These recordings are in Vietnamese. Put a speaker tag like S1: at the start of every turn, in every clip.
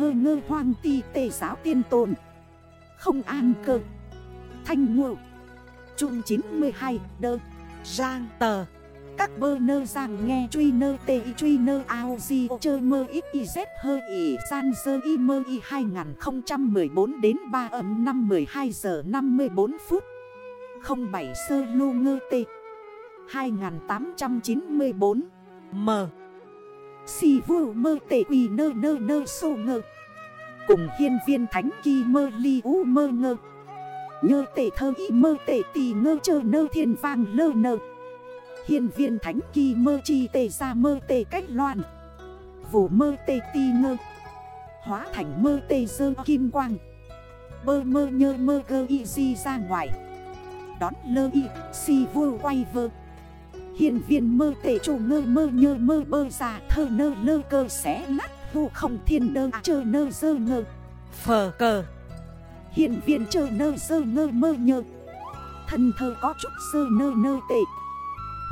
S1: hơ ngơ hoang ti tề giáo tiên tồn. Không an cơ. Thanh ngộ. Trung 92 đơ. Giang tờ. Các bơ nơ giang nghe truy nơ tê y truy nơ ao di chơ mơ ít y z hơ y san dơ y mơ y 2014 đến 3 ấm 5 12 giờ 54 phút. 07 sơ lô ngơ tê. 2894 M. Si vu mơ tệ quỳ nơ nơ nơ sô ngơ. Cùng hiên viên thánh kỳ mơ ly u mơ ngơ. Nhơ tệ thơ y mơ tệ tì ngơ chơ nơ thiên vang lơ nơ. Hiên viên thánh kỳ mơ chi tệ ra mơ tệ cách loạn. Vũ mơ tệ tì ngơ. Hóa thành mơ tệ dơ kim quang. Bơ mơ nhơ mơ gơ y di ra ngoài. Đón lơ y si vu quay vơ. Hiền viên mơ tệ chủ ngơ mơ nhơ mơ bơ già thơ nơ lơ cơ xé nát Hù không thiên đơ chơ nơ dơ ngơ.
S2: Phờ cờ.
S1: Hiền viên chơ nơ dơ ngơ mơ nhơ. Thân thơ có chút sơ nơ nơ tệ.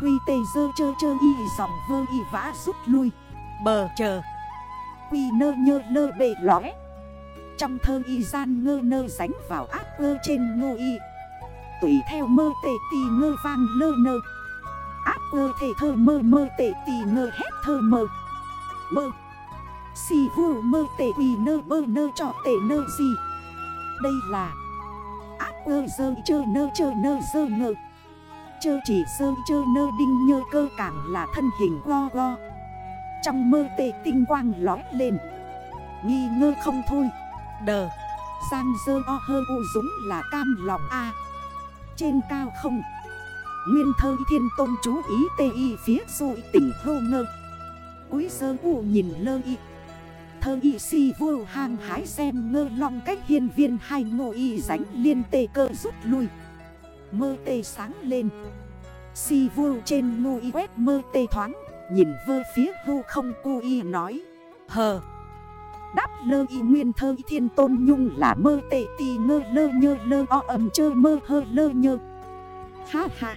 S1: Huy tê dơ chơ chơ y dòng vơ y vã rút lui.
S2: Bờ chờ.
S1: Quy nơ nhơ lơ bề lóe Trong thơ y gian ngơ nơ ránh vào áp ơ trên ngô y. Tùy theo mơ tệ tì ngơ vang lơ nơ Áp thể thơ mơ mơ tệ tì ngơ hét thơ mơ. Mơ. Xì vù mơ tệ bì nơ bơ nơ trọ tệ nơ gì. Đây là Áp ơ dơ chơ nơ chơ nơ dơ ngơ. Chơ chỉ dơ chơ nơ đinh nhơ cơ càng là thân hình go go. Trong mơ tệ tinh quang lói lên. Nghi ngơ không thôi.
S2: Đờ.
S1: Giang dơ o hơ u dũng là cam lòng A. Trên cao không. Nguyên thơ thiên tôn chú ý tê y phía du tỉnh hô ngơ. Cúi sơ u nhìn lơ y. Thơ y si vô hang hái xem ngơ long cách hiên viên hai ngô y ránh liên tê cơ rút lui. Mơ tê sáng lên. Si vô trên ngô y quét mơ tê thoáng, Nhìn vơ phía vô không cô y nói.
S2: Hờ.
S1: Đáp lơ y nguyên thơ y thiên tôn nhung là mơ tê tì ngơ lơ nhơ lơ o ẩm chơ mơ hơ lơ nhơ. Ha ha.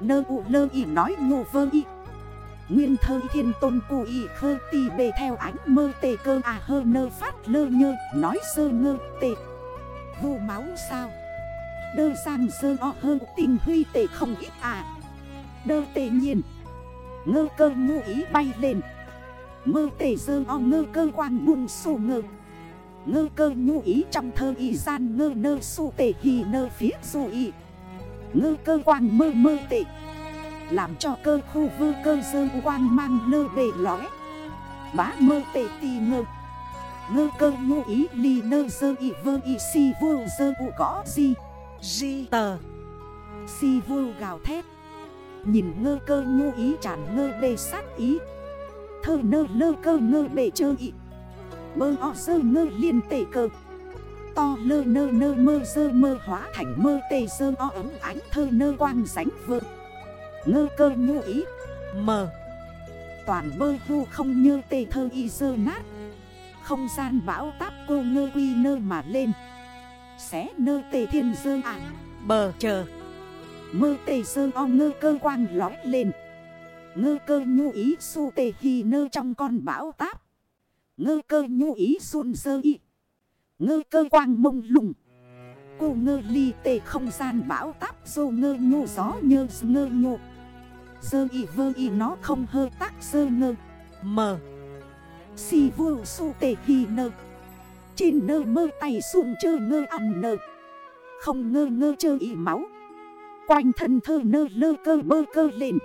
S1: Nơ u lơ y nói ngô vơ y. Nguyên thơ thiên tôn cụ y khơ tì bề theo ánh mơ tê cơ à hơ nơ phát lơ nhơ, Nói sơ ngơ tê. Vô máu sao? Đơ sang sơ o hơ tình huy tê không ít à. Đơ tê nhiên. Ngơ cơ ngụ ý bay lên. Mơ tê sơ o ngơ cơ quang buông sổ ngơ. Ngơ cơ nhu ý trong thơ y gian ngơ nơ su tê hì nơ phía du y ngư cơ quang mơ mơ tệ Làm cho cơ khu vư cơ dơ quang mang lơ bề lõi. Bá mơ tệ tì ngơ. Ngơ cơ ngụ ý ly nơ dơ y vơ y si vô dơ u gõ gì Di
S2: tờ.
S1: Si vô gào thét. Nhìn ngơ cơ ngụ ý tràn ngơ bề sát ý. Thơ nơ lơ cơ ngơ bề chơ y. Bơ o dơ ngơ liên tệ cơ to lơ nơ nơ, mơ, dơ, mơ, hóa thành mơ, tê, dơ, o, ấm, ánh, thơ, nơ, quang sánh vơ. Ngơ, cơ nhu ý
S2: Mờ
S1: Toàn bơ, hưu, không như tê, thơ, y, dơ, nát. Không gian, bão, táp, cô, ngơ, quy, nơ, mà lên. Xé, nơ, tê, thiên, dơ à
S2: Bờ chờ
S1: Mơ, tê, dơ, o, ngơ, cơ, quang lói lên. Ngơ, cơ nhu ý, su, tê, hi, nơ, trong con bão, táp. Ngơ, cơ nhu ý xuân dơ, y. Ngơ cơ quang mông lùng. Cô ngơ ly tê không gian bão táp dô ngơ nhô gió nhơ ngơ nhô. Dơ y vơ y nó không hơ tắc dơ ngơ.
S2: Mờ
S1: Si vô su tê hi nơ. Trên nơ mơ tay xuống chơ ngơ ăn nơ. Không ngơ ngơ chơ y máu. Quanh thân thơ nơ lơ cơ bơ cơ lên.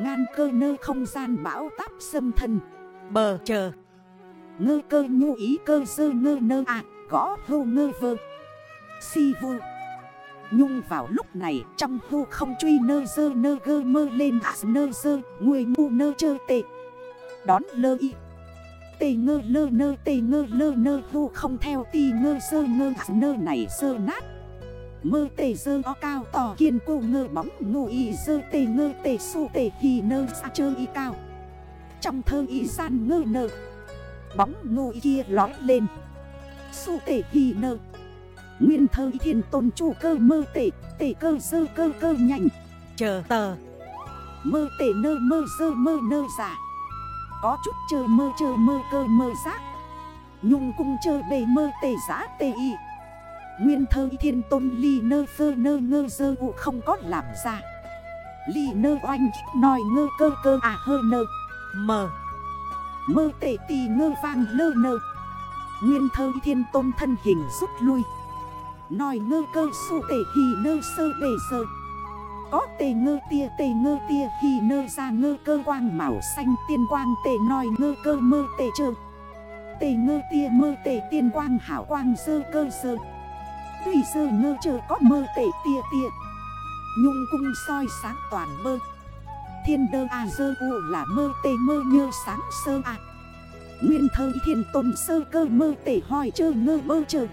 S1: Ngan cơ nơ không gian bão táp xâm thân.
S2: Bờ chờ.
S1: Ngơ cơ nhu ý cơ sơ ngơ nơ à Gõ hô ngơ vơ. Si vô Nhung vào lúc này, trong hô không truy nơ sơ nơ gơ mơ lên à nơ sơ Người ngu nơ chơ tệ Đón lơ y. Tê ngơ lơ nơ, tê ngơ lơ nơ, hô không theo tì ngơ sơ ngơ à nơ này sơ nát. Mơ tê dơ o cao tỏ kiên cô ngơ bóng ngô y dơ tê ngơ tê, su tê hì nơ xa chơ y cao. Trong thơ y san ngơ nơ Bóng ngô kia lói lên. Su tể hì nơ. Nguyên thơ thiên tôn chủ cơ mơ tể Tể cơ sơ cơ cơ nhanh
S2: Chờ tờ.
S1: Mơ tể nơ mơ sơ mơ nơ giả. Có chút chờ mơ chờ mơ cơ mơ giác. Nhung cung chơ bề mơ tề giã tê y. Nguyên thơ thiên tôn ly nơ phơ nơ ngơ dơ u không có làm ra. Ly nơ oanh nói ngơ cơ cơ à hơ nơ.
S2: Mờ
S1: Mơ tệ tì ngơ vang lơ nơ. Nguyên thơ thiên tôn thân hình rút lui. Nói ngơ cơ su tệ hì nơ sơ bề sơ. Có tề ngơ tia tề ngơ tia hì nơ ra ngơ cơ quang màu xanh tiên quang tề nói ngơ cơ mơ tề trơ Tề ngơ tia mơ tề tiên quang hảo quang sơ cơ sơ. Tùy sơ ngơ chờ có mơ tề tia tia. Nhung cung soi sáng toàn mơ. Thiên đơ à dơ u là mơ tề mơ nhơ sáng sơ à Nguyên thơ thiên tôn sơ cơ mơ tề hỏi chơ ngơ bơ chơ.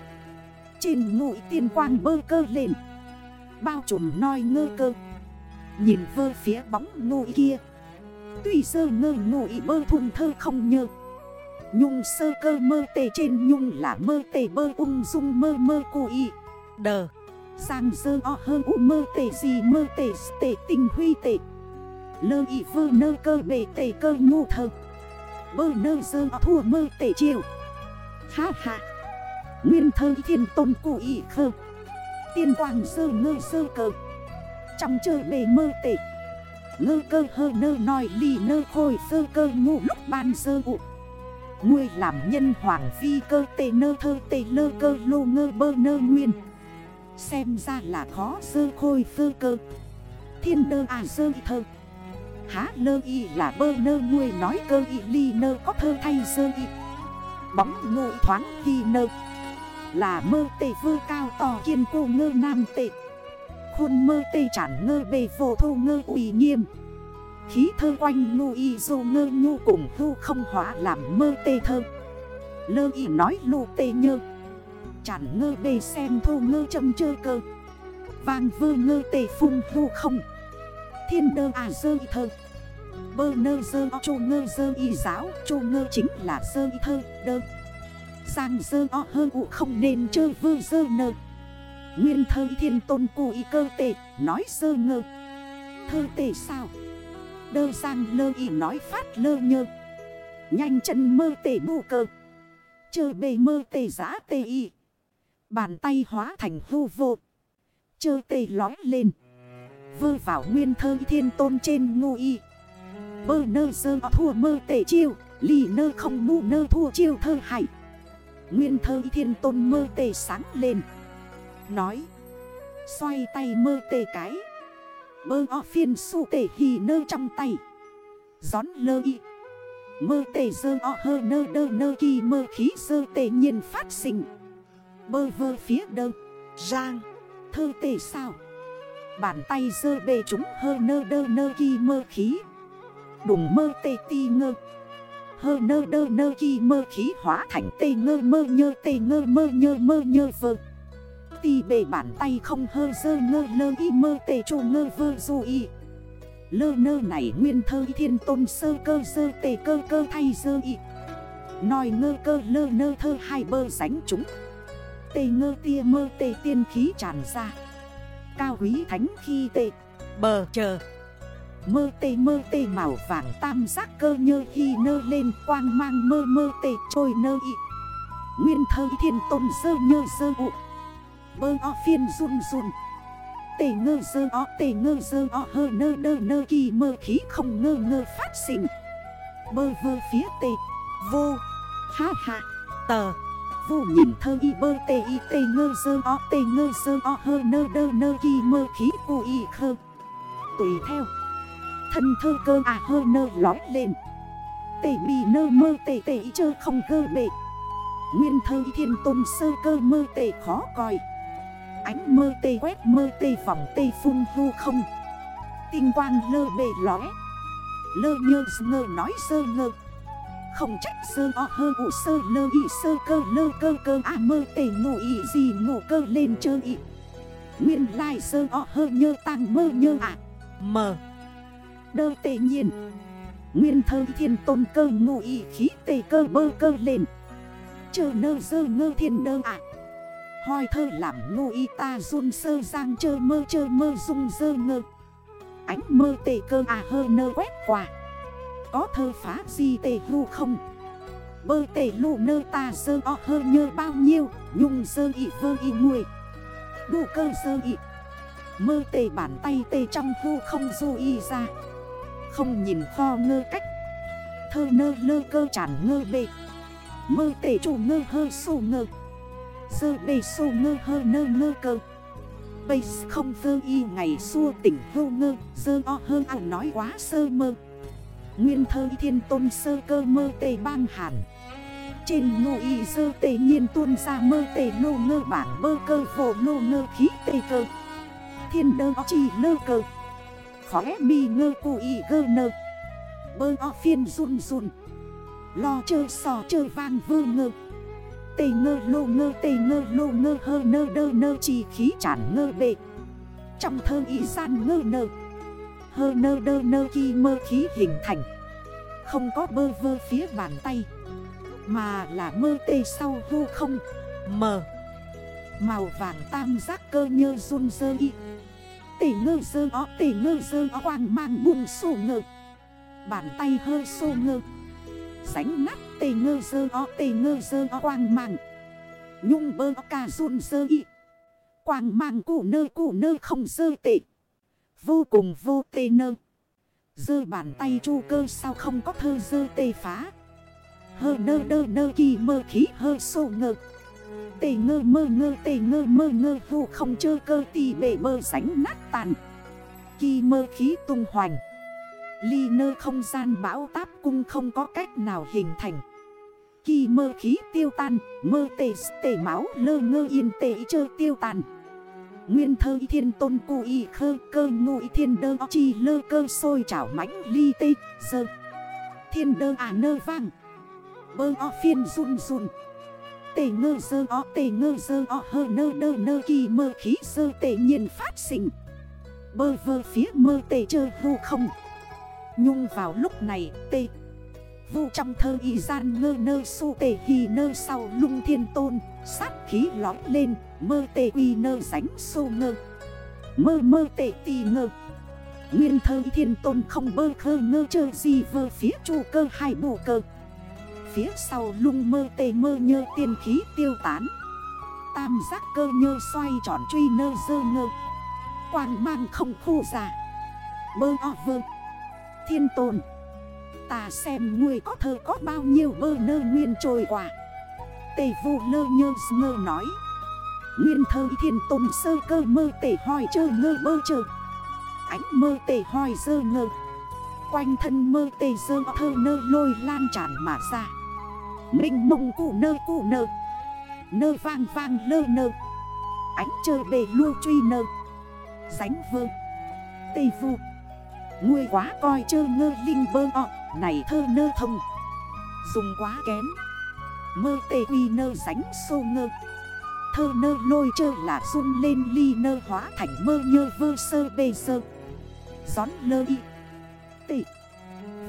S1: Trên ngụy tiên quang bơ cơ lên. Bao trùm noi ngơ cơ. Nhìn vơ phía bóng ngụy kia. Tuy sơ ngơ ngụy bơ thùng thơ không nhơ. Nhung sơ cơ mơ tề trên nhung là mơ tề bơ ung dung mơ mơ cụ y.
S2: Đờ.
S1: Sang sơ o hơ u mơ tề gì mơ tề tề tình huy tề Lơ y vơ nơ cơ bề tề cơ ngu thơ. Bơ nơ dơ thua mơ tề chiều. Ha ha. Nguyên thơ thiên tôn cụ y khơ. Tiên quang sơ ngơ sơ cơ Trong chơi bề mơ tề Ngơ cơ hơ nơ nói lì nơ khôi sơ cơ ngu lúc ban sơ ụ Ngươi làm nhân hoàng phi cơ tê nơ thơ tê lơ cơ lô ngơ bơ nơ nguyên. Xem ra là khó sơ khôi sơ cơ. Thiên đơ à sơ thơ. Há nơ y là bơ nơ nuôi nói cơ y ly nơ có thơ thay sơ y. Bóng ngộ thoáng khi nơ Là mơ tê vơ cao to kiên cô ngơ nam tệ Khuôn mơ tê chẳng ngơ bề vô thô ngơ ủy nghiêm. Khí thơ quanh ngu y dô ngơ ngu cùng thu không hóa làm mơ tê thơ. Lơ y nói lô tê nhơ. Chẳng ngơ bề xem thô ngơ châm chơ cơ. Vàng vơ ngơ tê phung thu không. Thiên đơ à dơ y thơ. Bơ nơ dơ, o chô ngơ dơ y giáo, Chô ngơ chính là dơ y thơ, đơ. Giang dơ, o hơ ụ không nên chơi vơ dơ nơ. Nguyên thơ thiên tôn cụ y cơ tệ, Nói dơ ngơ. Thơ tệ sao? Đơ sang lơ y nói phát lơ nhơ. Nhanh chân mơ tệ bù cơ Chơ bề mơ tệ giá tệ y. Bàn tay hóa thành hư vô. Chơ tê lói lên. Vơ vào nguyên thơ thiên tôn trên ngu y. Bơ nơ sơ thua mơ tể chiêu, Lì nơ không mu nơ thua chiêu thơ hải. Nguyên thơ thiên tôn mơ tề sáng lên. Nói, Xoay tay mơ tề cái. Bơ o phiên su tề hì nơ trong tay. Gión lơ y. Mơ tề dơ o hơ nơ đơ nơ kỳ mơ khí sơ tề nhiên phát sinh. Bơ vơ phía đơ. Giang, Thơ tề sao? Bàn tay dơ bê chúng hơ nơ đơ nơ ghi mơ khí. Đùng mơ tê ti ngơ. Hơ nơ đơ nơ ghi mơ khí hóa thành tê ngơ mơ nhơ, tê ngơ mơ nhơ mơ nhơ vơ. Tì bề bàn tay không hơ dơ ngơ, lơ y mơ tê trù ngơ vơ dù y. Lơ nơ này nguyên thơ thiên tôn sơ cơ sơ tê cơ cơ thay sơ y. Nói ngơ cơ lơ nơ thơ hai bơ sánh chúng. Tê ngơ tia mơ tê tiên khí tràn ra. Cao quý thánh khi tê.
S2: Bờ chờ.
S1: Mơ tê mơ tê màu vàng tam giác cơ nhơ khi nơ lên quang mang mơ mơ tê trôi nơ y. Nguyên thơ thiên tôn sơ nhơ sơ ụ Bơ o phiên run run. Tê ngơ sơ o, tê ngơ sơ o, hơ nơ đơ nơ kỳ mơ khí không ngơ ngơ phát sinh. Bơ vơ phía tê. Vô. Ha ha.
S2: Tờ.
S1: Vô nhìn thơ y bơ tê y tê ngơ sơ o, tê ngơ sơ o, hơ nơ đơ nơ kỳ mơ khí u y khơ. Tùy theo, Thân thơ cơ à hơ nơ lói lên. Tê bì nơ mơ tê tê y chơ không gơ bệ. Nguyên thơ thiên tôn sơ cơ mơ tê khó coi Ánh mơ tê quét mơ tê vòng tê phun hô không. Tinh quang lơ bề lói Lơ nhơ ngơ nói sơ ngơ. Không trách sơ o hơ ụ sơ lơ y sơ cơ lơ cơ cơ à mơ tê ngủ y gì ngủ cơ lên chơ y. Nguyên lai sơ o hơ nhơ tăng mơ nhơ à.
S2: Mờ
S1: Đơ tê nhiên. Nguyên thơ thiên tôn cơ ngụ y khí tê cơ bơ cơ lên. Chờ nơ dơ ngơ thiên đơ ạ Hoi thơ làm ngụ y ta run sơ giang chơ mơ chơ mơ dung dơ ngơ. Ánh mơ tê cơ à hơ nơ quét qua có thơ phá gì tê hư không? Bơ tê lù nơ ta sơ o hơ nhơ bao nhiêu, Nhung sơ y vơ y nguôi Đủ cơ sơ y Mơ tê bản tay tê trong hư không du y ra. Không nhìn kho ngơ cách. Thơ nơ lơ cơ tràn ngơ bê Mơ tê chủ ngơ hơ sô ngơ. Sơ bê sô ngơ hơ nơ ngơ cơ. Bây không vơ y ngày xua tỉnh hô ngơ. Sơ o hơ à nói quá sơ mơ. Nguyên thơ thiên tôn sơ cơ mơ tề bang hàn. Trên ngô y sơ tề nhiên tuôn ra mơ tề lô ngơ bản bơ cơ vô lô ngơ khí tề cơ. Thiên đơ chi lơ cơ. Khóe mi ngơ cụ y gơ nơ. Bơ o phiên run run. Lo chơ sò chơ vang vơ ngơ. Tề ngơ lô ngơ tề ngơ lô ngơ hơ nơ đơ nơ chi khí chản ngơ bệ. Trong thơ y gian ngơ nơ. Hơ nơ đơ nơ chi mơ khí hình thành. Không có bơ vơ phía bàn tay, Mà là mơ tê sau hô không,
S2: Mờ.
S1: Màu vàng tam giác cơ nhơ run dơ y. Tể ngơ dơ ó tể ngơ dơ ó quang mang bùng sổ ngơ. Bàn tay hơi sô ngơ. Sánh nát tề ngơ dơ ó tề ngơ dơ ó quang mang. Nhung bơ ca run dơ y. Quang mang cụ nơ cụ nơ không dơ tệ. Vô cùng vô tê nơ. Dơ bàn tay chu cơ sao không có thơ dơ tê phá. Hơ nơ đơ nơ kỳ mơ khí hơ sô ngơ. Tê ngơ mơ ngơ tê ngơ mơ ngơ vô không chơ cơ tì bể bơ sánh nát tàn. Kỳ mơ khí tung hoành. Ly nơ không gian bão táp cung không có cách nào hình thành. Kỳ mơ khí tiêu tan, Mơ tê tê máu lơ ngơ yên tê chơ tiêu tan Nguyên thơ thiên tôn cu y khơ cơ ngụ thiên đơ chi lơ cơ sôi chảo mãnh ly tê, sơ. Thiên đơ à nơ vang. Bơ o phiên run run. Tê ngơ sơ o, tê ngơ sơ o, hơ nơ đơ nơ kỳ mơ khí sơ tê nhiên phát sinh. Bơ vơ phía mơ tê chơ hô không. Nhung vào lúc này tê. Vu trong thơ y gian ngơ nơ su tê hì nơ sau lung thiên tôn, Sát khí lói lên mơ tê quy nơ ránh sô ngơ. Mơ mơ tê tì ngơ. Nguyên thơ thiên tôn không bơ khơ ngơ chơ gì vơ phía chu cơ hai bù cơ. Phía sau lung mơ tê mơ nhơ tiên khí tiêu tán. Tam giác cơ nhơ xoay tròn truy nơ dơ ngơ. Quang mang không khô giả Bơ o vơ. Thiên tôn. Ta xem người có thơ có bao nhiêu bơ nơ nguyên trôi qua. Tề vô lơ nhơ ngơ nói. Nguyên thơ thiên tôn sơ cơ mơ tể hoài chơ ngơ bơ chơ. Ánh mơ tể hoài dơ ngơ. Quanh thân mơ tề dơ thơ nơ lôi lan tràn mà ra. Minh mông cụ nơ cụ nơ. Nơ vang vang lơ nơ. Ánh chơ bề lưu truy nơ. Sánh vơ. Tê vụ Ngươi quá coi chơ ngơ linh bơ ọ Này thơ nơ thông. Dùng quá kém. Mơ tê quy nơ ránh sô ngơ. Thơ nơ lôi chơ là run lên ly nơ hóa thành mơ nhơ vơ sơ bê sơ. Gión lơ y. Tê.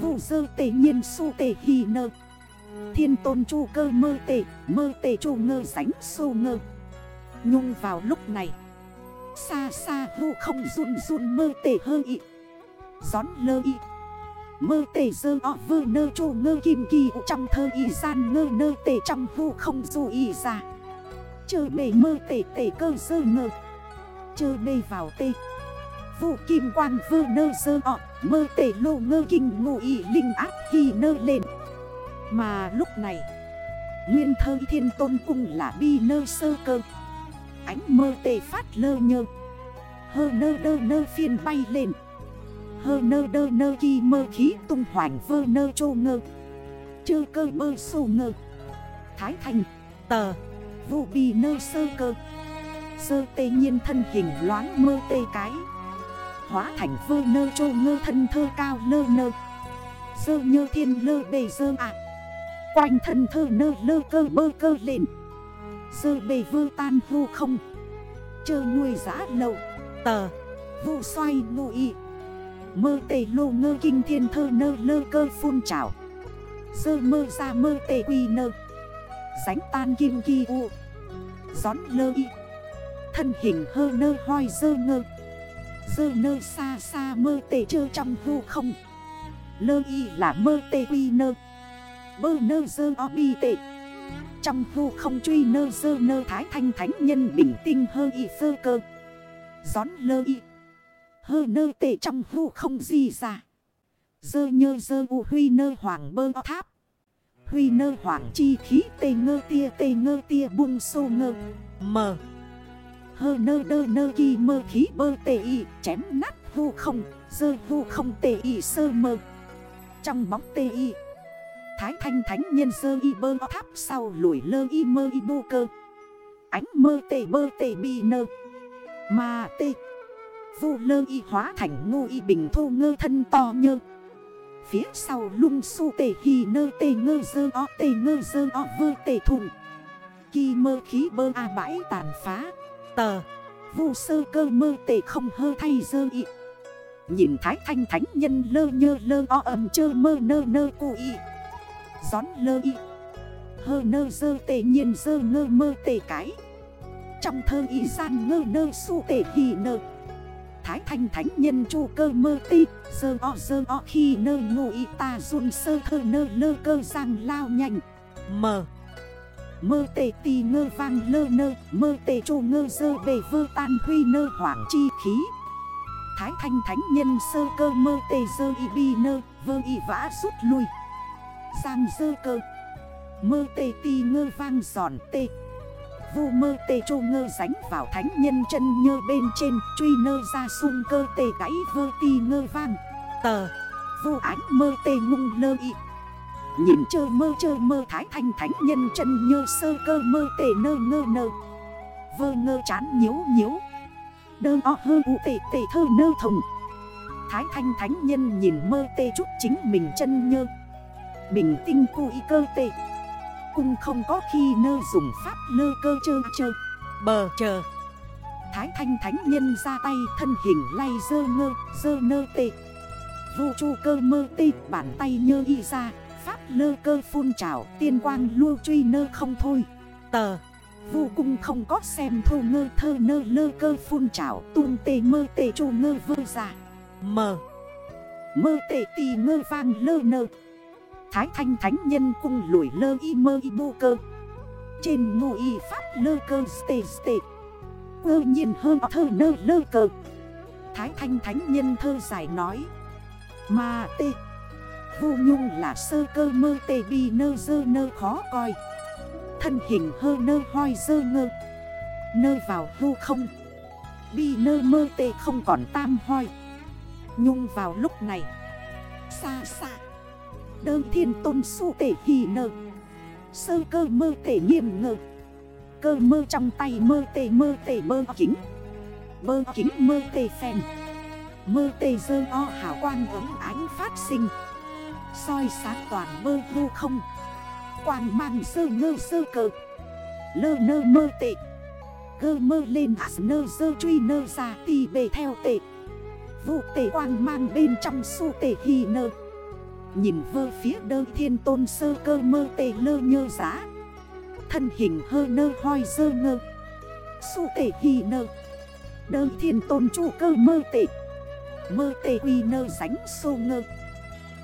S1: Vụ sơ tệ nhiên su tệ hì nơ. Thiên tôn chu cơ mơ tệ Mơ tệ chu ngơ sánh sô ngơ. Nhung vào lúc này. Xa xa vụ không run run mơ tệ hơ y. Gión lơ y. Mơ tề dơ ọ vơ nơ chô ngơ kim kỳ trong thơ y gian ngơ nơ tề trong vu không du y ra. Chơ bề mơ tể tể cơ sơ ngờ Chơ bề vào tê Vụ kim quang vơ nơ sơ ọ. Mơ tể lô ngơ kinh ngụ ý linh ác kỳ nơ lên. Mà lúc này, Nguyên thơ thiên tôn cung là bi nơ sơ cơ. Ánh mơ tể phát lơ nhơ. Hơ nơ đơ nơ phiên bay lên. Hơ nơ đơ nơ kỳ mơ khí tung hoành vơ nơ chô ngơ. Chơ cơ bơ sô ngơ. Thái thành,
S2: Tờ.
S1: Vụ bì nơ sơ cơ. Sơ tê nhiên thân hình loáng mơ tê cái. Hóa thành vơ nơ trô ngơ thân thơ cao lơ nơ. Sơ nhơ thiên lơ bề sơ ạ. Quanh thân thơ nơ lơ cơ bơ cơ lên Sơ bề vơ tan vô không. Chơ nuôi giã lậu.
S2: Tờ.
S1: Vụ xoay ngụ y. Mơ tê lô ngơ kinh thiên thơ nơ lơ cơ phun trào. Sơ mơ ra mơ tê quy nơ. Sánh tan kim kỳ u. Gión lơ y. Thân hình hơ nơ hoi dơ ngơ. Dơ nơ xa xa mơ tề chơ trong hư không. Lơ y là mơ tề quy nơ. Bơ nơ dơ o bi tệ Trong hư không truy nơ dơ nơ thái thanh thánh nhân bình tinh hơ y dơ cơ. Gión lơ y. Hơ nơ tệ trong hư không gì ra. Dơ nhơ dơ u huy nơ hoàng bơ o tháp. Huy nơ hoảng chi khí tê ngơ tia, tê ngơ tia buông sô ngơ.
S2: Mờ
S1: Hơ nơ đơ nơ kỳ mơ khí bơ tê y, chém nát vô không, Dơ vô không tê y sơ mơ. Trong bóng tê y, Thái thanh thánh nhân sơ y bơ tháp sau lùi lơ y mơ y bô cơ. Ánh mơ tê bơ tê bi nơ. Mà tê. Vô lơ y hóa thành ngô y bình thô ngơ thân to nhơ. Phía sau lung su tê hì nơ tê ngơ dơ o, tê ngơ dơ o vơ tê thùng. Kỳ mơ khí bơ a bãi tàn phá.
S2: Tờ.
S1: Vu sơ cơ mơ tê không hơ thay dơ y. Nhìn thái thanh thánh nhân lơ nhơ lơ o ầm chơ mơ nơ nơ cu y. Gión lơ y. Hơ nơ dơ tê nhiên dơ ngơ mơ tê cái. Trong thơ y gian ngơ nơ su tê hì nơ. Thái thanh thánh nhân chu cơ mơ ti, Sơ o sơ o khi nơ ngô y ta run sơ thơ nơ lơ cơ sang lao nhanh.
S2: Mờ
S1: Mơ tê tì ngơ vang lơ nơ, Mơ tê chu ngơ sơ bề vơ tan huy nơ hoảng chi khí. Thái thanh thánh nhân sơ cơ mơ tê sơ y bi nơ, Vơ y vã rút lui. Sang sơ cơ. Mơ tê ti ngơ vang giòn tê. Vu mơ tê chô ngơ ránh vào thánh nhân chân nhơ bên trên, Truy nơ ra sung cơ tê gãy vơ ti ngơ vang.
S2: Tờ,
S1: vu ánh mơ tê ngung lơ y. Nhìn chơ mơ chơ mơ thái thanh thánh nhân chân nhơ sơ cơ mơ tê nơ ngơ nơ. Vơ ngơ chán nhếu nhếu Đơ o hơ u tê tê thơ nơ thồng Thái thanh thánh nhân nhìn mơ tê chút chính mình chân nhơ. Bình tinh cu y cơ tê. Cung không có khi nơ dùng pháp lơ cơ chơ chơ.
S2: Bờ chờ.
S1: Thái thanh thánh nhân ra tay, thân hình lay dơ ngơ, dơ nơ tê. Vô chu cơ mơ tê, bàn tay nhơ y ra, Pháp lơ cơ phun trào, tiên quang lưu truy nơ không thôi.
S2: Tờ.
S1: Vô cung không có xem thô ngơ thơ nơ lơ cơ phun trào Tuôn tê mơ tê chu ngơ vơ ra.
S2: Mờ.
S1: Mơ tê tì ngơ vang lơ nơ. Thái thanh thánh nhân cung lùi lơ y mơ y bô cơ. Trên ngô y pháp lơ cơ stê stê Ơ nhiên hơn thơ nơ lơ cơ. Thái thanh thánh nhân thơ giải nói. Mà tê. Vô nhung là sơ cơ mơ tê bi nơ dơ nơ khó coi. Thân hình hơ nơ hoi dơ ngơ. Nơ vào vô không. Bi nơ mơ tê không còn tam hoi. Nhung vào lúc này. Xa xa Đơ thiên tôn su tể hì nợ Sơ cơ mơ tể nghiêm ngơ Cơ mơ trong tay mơ tể mơ tể mơ kính. Mơ kính mơ tể phèn. Mơ tể dơ o hảo quang ấm ánh phát sinh. Soi sáng toàn mơ vô không. Quang mang sơ ngơ sơ cơ Lơ nơ mơ tệ Gơ mơ lên hạt nơ dơ truy nơ ra tì bề theo tệ Vụ tệ quang mang bên trong su tệ hì nơ Nhìn vơ phía đơ thiên tôn sơ cơ mơ tê lơ nhơ giá. Thân hình hơ nơ hoi dơ ngơ. Su tê hì nơ. Đơ thiên tôn chu cơ mơ tê. Mơ tê uy nơ ránh sô ngơ.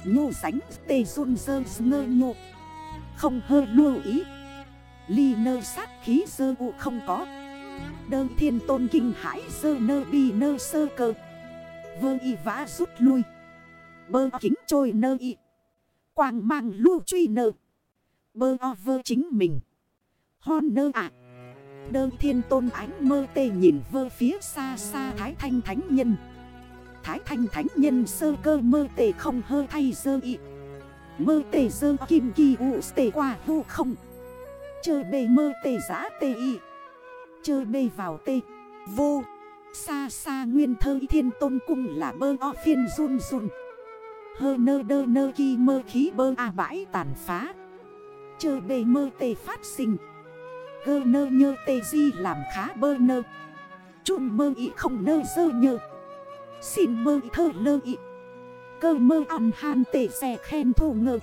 S1: Nhô ránh tê run dơ ngơ nhô. Không hơ lưu ý. Ly nơ sát khí dơ vụ không có. Đơ thiên tôn kinh hãi dơ nơ bi nơ sơ cơ. Vơ y vã rút lui. Bơ kính trôi nơ y. Quang mang lưu truy nơ. Bơ o vơ chính mình. Hon nơ ạ. Đơ thiên tôn ánh mơ tê nhìn vơ phía xa xa thái thanh thánh nhân. Thái thanh thánh nhân sơ cơ mơ tê không hơ thay dơ y. Mơ tê dơ kim kỳ u tê qua vu không. Chơ bê mơ tê giá tê y. Chơ bê vào tê vô. Xa xa nguyên thơ thiên tôn cung là bơ o phiên run run. Hơ nơ đơ nơ kỳ mơ khí bơ a bãi tàn phá. Chơ bề mơ tê phát sinh. Gơ nơ nhơ tê di làm khá bơ nơ. Chun mơ ị không nơ dơ nhơ. Xin mơ y thơ lơ ị. Cơ mơ ăn han tê xe khen thù ngực